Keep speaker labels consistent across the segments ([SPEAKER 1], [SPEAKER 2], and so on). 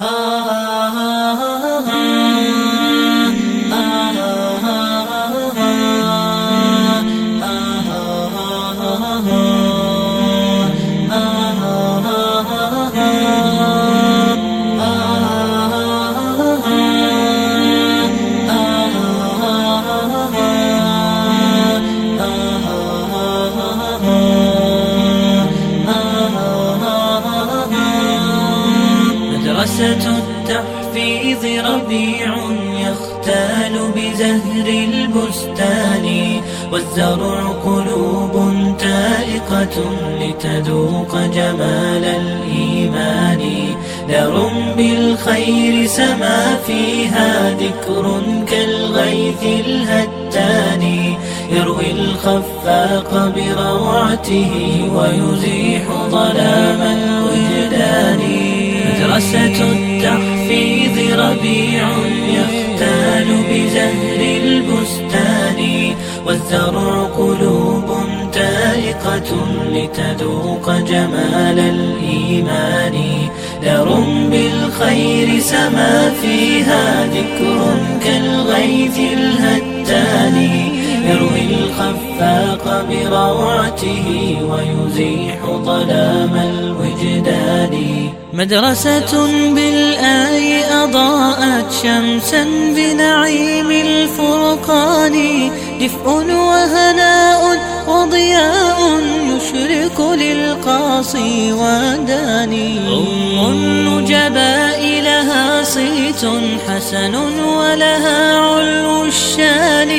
[SPEAKER 1] Ah. التحفيظ ربيع يختال بزهر البستان والزرع قلوب تائقة لتذوق جمال الإيمان. دار بالخير سما فيها ذكر كالغيث الهتان. يروي الخفاق بروعته ويزيح ظلام الوجدان. مدرسة التحفيظ ربيع يختال بزهر البستان والزرع قلوب تائقة لتذوق جمال الإيمان. دار بالخير سما فيها ذكر كالغيث الهتان. يروي الخفاق بروعته ويزيح ظلام الوجدان. مدرسة بالآي أضاءت شمسا بنعيم الفرقان. دفء وهناء وضياء يشرق للقاصي وداني. أم لها صيت حسن ولها علو الشان.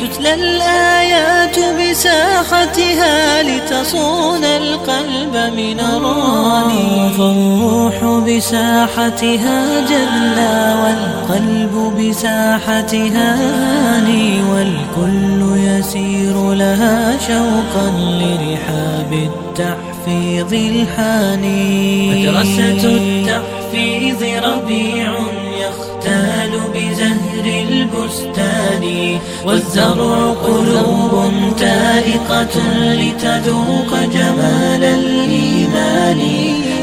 [SPEAKER 1] تتلى الآيات بساحتها لتصون القلب من الراني فالروح بساحتها جلا والقلب بساحتها هاني. والكل يسير لها شوقا لرحاب التحفيظ الحاني. مدرسة التحفيظ ربيع يختال بزهر البستان والزرع قلوب تائقة لتذوق جمال الإيمان.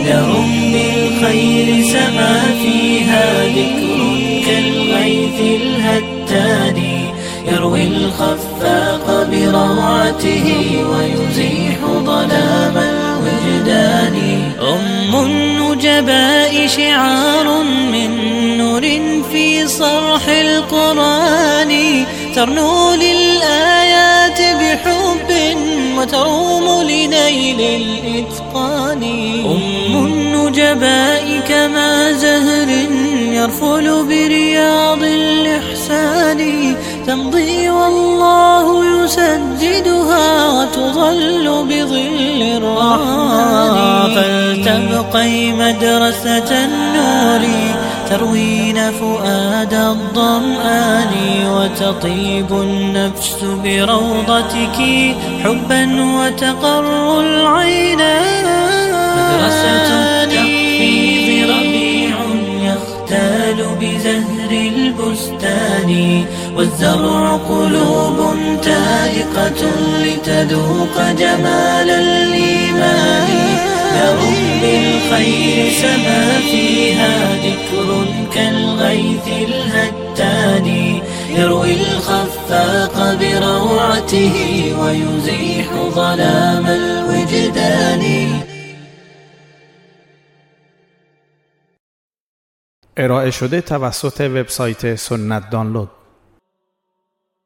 [SPEAKER 1] لهم بالخير سما فيها ذكر كالغيث الهتان. يروي الخفاق بروعته ويزيح ظلام الوجدان. أم النجباء شعار من نور في صرح القرآن ترنو للآيات بحب وتروم لنيل الإتقان أم النجباء كما زهر يرفل برياض الإحسان تمضي والله يسددها وتظل بظل الرحمن فلتبقي مدرسة النور. تروين فؤاد الظمآن وتطيب النفس بروضتك حبا وتقر العينان مدرسة التحفيظ ربيع يختال بزهر البستان. والزرع قلوب تائقة لتذوق جمال الإيمان. لهم بالخير سما فيها ذكر كالغيث الهتان. يروي الخفاق بروعته ويزيح ظلام الوجدان.
[SPEAKER 2] ارائه شده توسط وبسایت سنت دانلود.